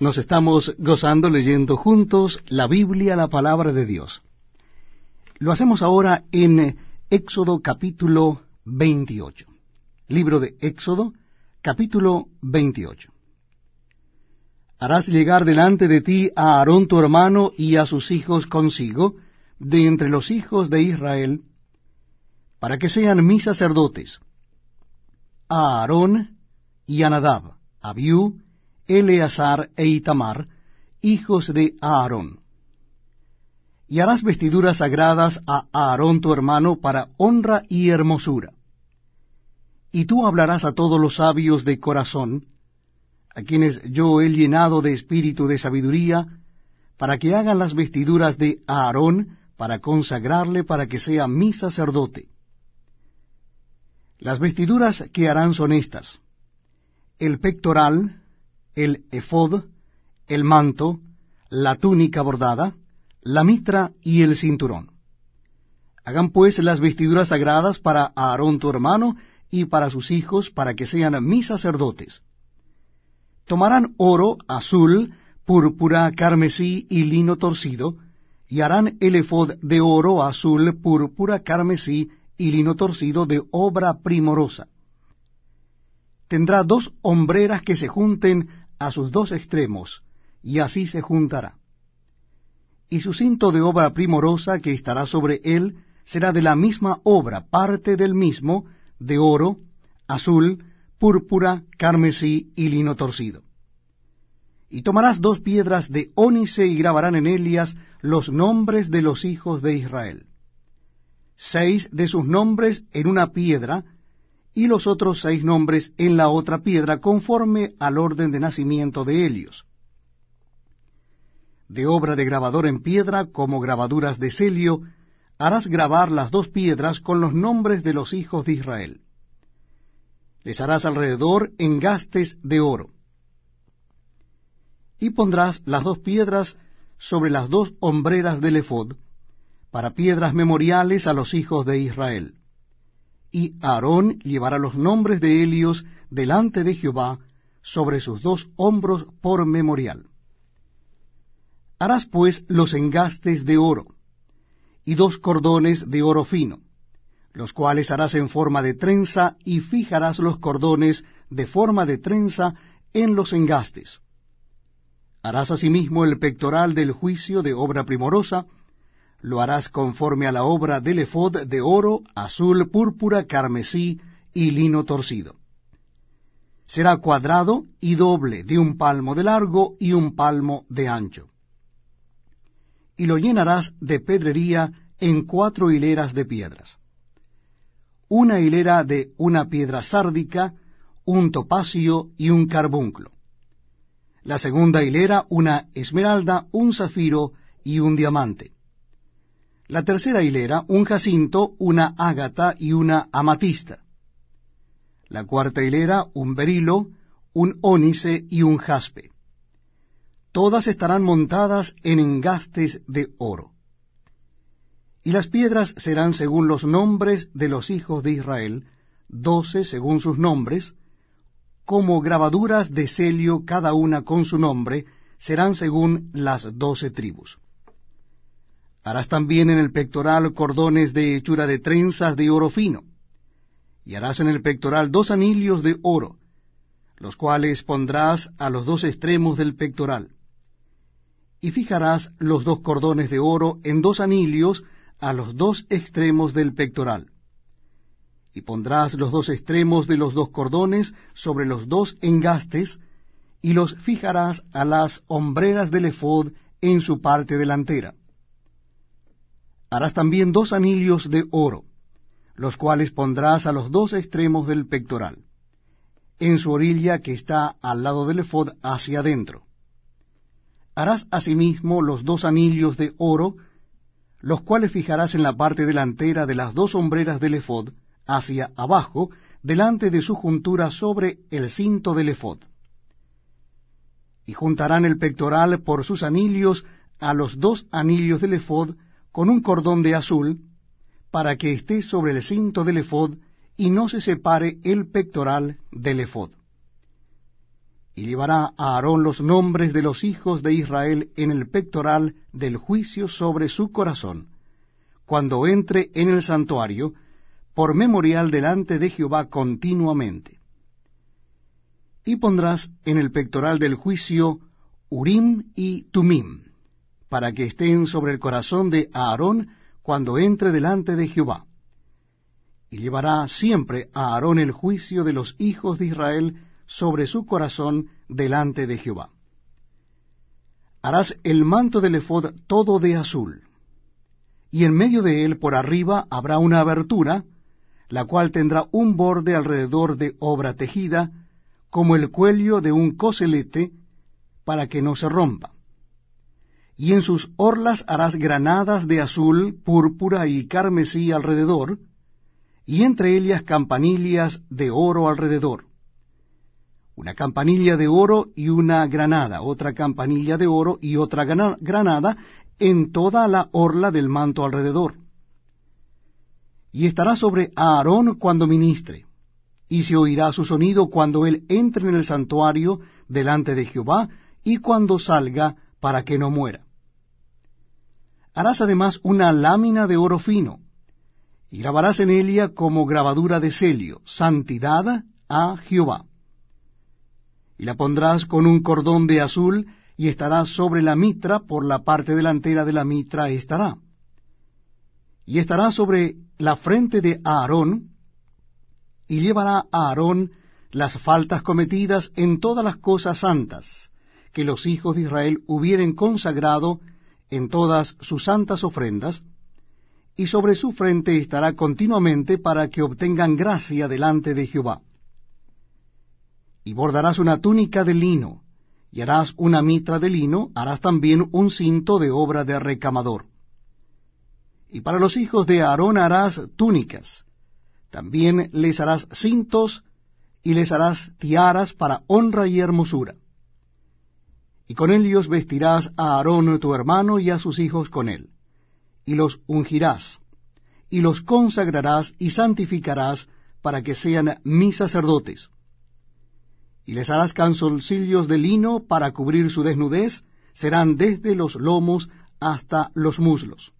Nos estamos gozando leyendo juntos la Biblia, la palabra de Dios. Lo hacemos ahora en Éxodo capítulo 28. Libro de Éxodo capítulo 28. Harás llegar delante de ti a Aarón tu hermano y a sus hijos consigo, de entre los hijos de Israel, para que sean mis sacerdotes, a Aarón y a Nadab, a Abiú, Eleazar e Itamar, hijos de Aarón. Y harás vestiduras sagradas a Aarón tu hermano para honra y hermosura. Y tú hablarás a todos los sabios de corazón, a quienes yo he llenado de espíritu de sabiduría, para que hagan las vestiduras de Aarón, para consagrarle para que sea mi sacerdote. Las vestiduras que harán son estas, el pectoral, el efod, el manto, la túnica bordada, la mitra y el cinturón. Hagan pues las vestiduras sagradas para Aarón tu hermano y para sus hijos, para que sean mis sacerdotes. Tomarán oro, azul, púrpura, carmesí y lino torcido, y harán el efod de oro, azul, púrpura, carmesí y lino torcido de obra primorosa. Tendrá dos hombreras que se junten a sus dos extremos, y así se juntará. Y su cinto de obra primorosa que estará sobre él será de la misma obra, parte del mismo, de oro, azul, púrpura, carmesí y lino torcido. Y tomarás dos piedras de ónice y grabarán en ellas los nombres de los hijos de Israel. Seis de sus nombres en una piedra, y los otros seis nombres en la otra piedra, conforme al orden de nacimiento de Helios. De obra de grabador en piedra, como grabaduras de celio, harás grabar las dos piedras con los nombres de los hijos de Israel. Les harás alrededor engastes de oro. Y pondrás las dos piedras sobre las dos hombreras del ephod, para piedras memoriales a los hijos de Israel y Aarón llevará los nombres de Helios delante de Jehová sobre sus dos hombros por memorial. Harás pues los engastes de oro, y dos cordones de oro fino, los cuales harás en forma de trenza, y fijarás los cordones de forma de trenza en los engastes. Harás asimismo el pectoral del juicio de obra primorosa, lo harás conforme a la obra del efod de oro, azul, púrpura, carmesí y lino torcido. Será cuadrado y doble, de un palmo de largo y un palmo de ancho. Y lo llenarás de pedrería en cuatro hileras de piedras. Una hilera de una piedra sárdica, un topacio y un carbunclo. La segunda hilera una esmeralda, un zafiro y un diamante la tercera hilera, un jacinto, una ágata y una amatista. La cuarta hilera, un berilo, un ónice y un jaspe. Todas estarán montadas en engastes de oro. Y las piedras serán según los nombres de los hijos de Israel, doce según sus nombres, como grabaduras de celio cada una con su nombre, serán según las doce tribus. Harás también en el pectoral cordones de hechura de trenzas de oro fino, y harás en el pectoral dos anillos de oro, los cuales pondrás a los dos extremos del pectoral. Y fijarás los dos cordones de oro en dos anillos a los dos extremos del pectoral. Y pondrás los dos extremos de los dos cordones sobre los dos engastes, y los fijarás a las hombreras del efod en su parte delantera Harás también dos anillos de oro, los cuales pondrás a los dos extremos del pectoral, en su orilla que está al lado del efod hacia adentro. Harás asimismo los dos anillos de oro, los cuales fijarás en la parte delantera de las dos hombreras del efod, hacia abajo, delante de su juntura sobre el cinto del efod. Y juntarán el pectoral por sus anillos a los dos anillos del efod, con un cordón de azul, para que esté sobre el cinto del efod y no se separe el pectoral del efod. y llevará a Aarón los nombres de los hijos de Israel en el pectoral del juicio sobre su corazón, cuando entre en el santuario, por memorial delante de Jehová continuamente. Y pondrás en el pectoral del juicio Urim y Tumim, para que estén sobre el corazón de Aarón cuando entre delante de Jehová. Y llevará siempre a Aarón el juicio de los hijos de Israel sobre su corazón delante de Jehová. Harás el manto del efod todo de azul, y en medio de él por arriba habrá una abertura, la cual tendrá un borde alrededor de obra tejida, como el cuello de un coselete, para que no se rompa. Y en sus orlas harás granadas de azul, púrpura y carmesí alrededor, y entre ellas campanillas de oro alrededor. Una campanilla de oro y una granada, otra campanilla de oro y otra granada en toda la orla del manto alrededor. Y estará sobre Aarón cuando ministre, y se oirá su sonido cuando él entre en el santuario delante de Jehová, y cuando salga para que no muera. Harás además una lámina de oro fino, y grabarás en ella como grabadura de celio, santidad a Jehová. Y la pondrás con un cordón de azul, y estará sobre la mitra, por la parte delantera de la mitra estará. Y estará sobre la frente de Aarón, y llevará a Aarón las faltas cometidas en todas las cosas santas que los hijos de Israel hubieren consagrado en todas sus santas ofrendas, y sobre su frente estará continuamente para que obtengan gracia delante de Jehová. Y bordarás una túnica de lino, y harás una mitra de lino, harás también un cinto de obra de recamador. Y para los hijos de Aarón harás túnicas, también les harás cintos, y les harás tiaras para honra y hermosura. Y con ellos vestirás a Aarón tu hermano y a sus hijos con él, y los ungirás, y los consagrarás y santificarás para que sean mis sacerdotes. Y les harás canzoncillos de lino para cubrir su desnudez, serán desde los lomos hasta los muslos.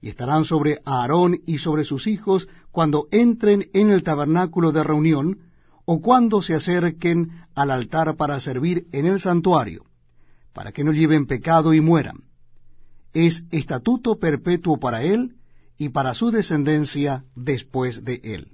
Y estarán sobre Aarón y sobre sus hijos cuando entren en el tabernáculo de reunión, o cuando se acerquen al altar para servir en el santuario, para que no lleven pecado y mueran. Es estatuto perpetuo para él y para su descendencia después de él.